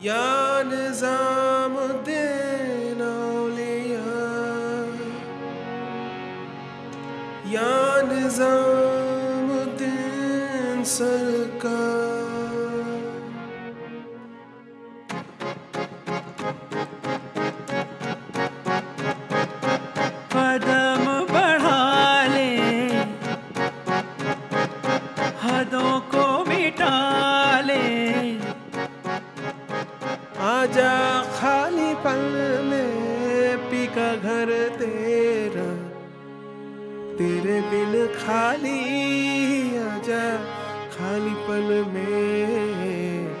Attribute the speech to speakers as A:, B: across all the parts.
A: Ya Nizamuddin Awliya Ya Nizamuddin
B: आजा खाली पल में पी का घर तेरा। तेरे बिन खाली आजा खाली पल में।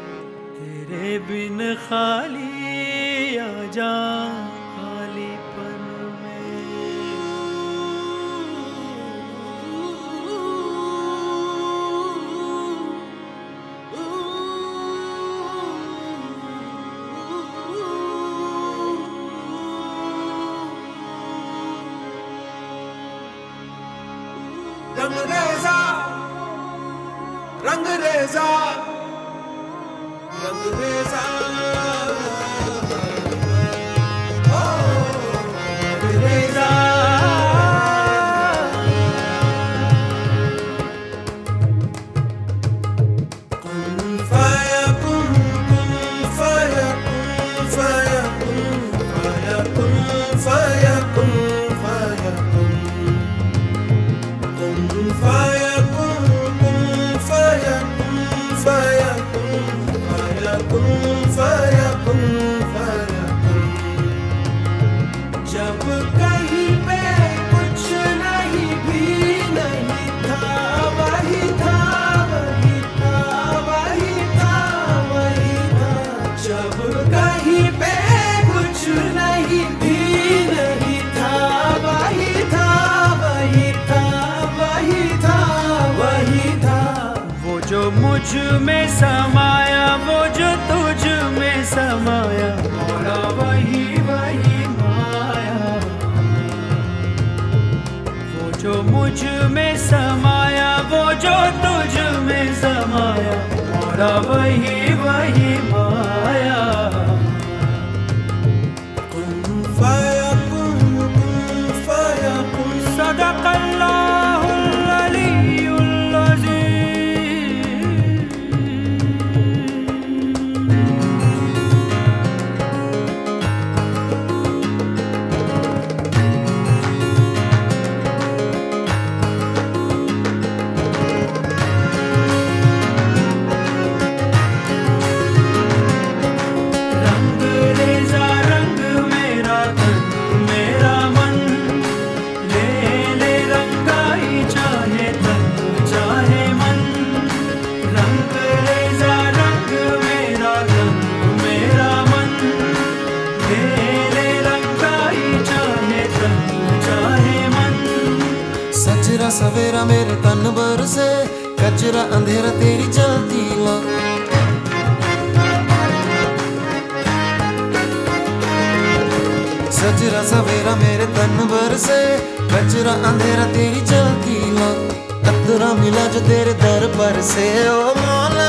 A: तेरे बिन खाली आजा।
B: रंग रेजा रंग रेजा रंग रेजा
A: मुझमें समाया, वो जो तुझ में समाया मोरा वही वही माया। वो जो मुझमें समाया, वो जो तुझ में समाया मोरा वही वही माया।
C: से कचरा अंधेरा तेरी जलती ला। सजरा सवेरा मेरे तन भर से कचरा अंधेरा तेरी चलती ला। कतरा मिला जो तेरे दर पर से। ओ मौला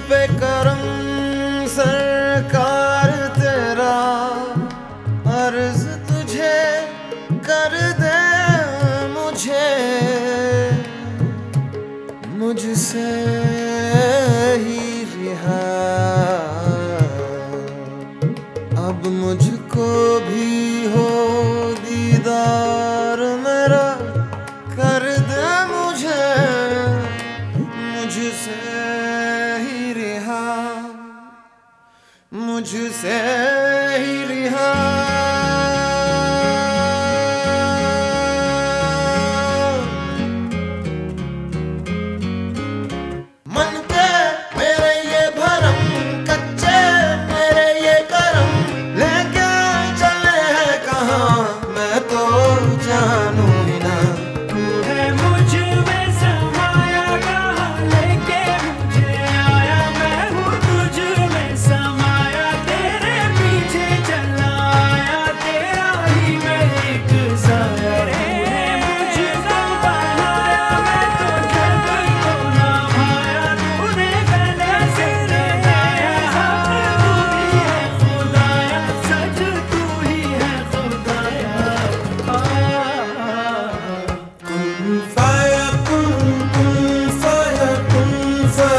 C: pecado. मुझसे ही रिहा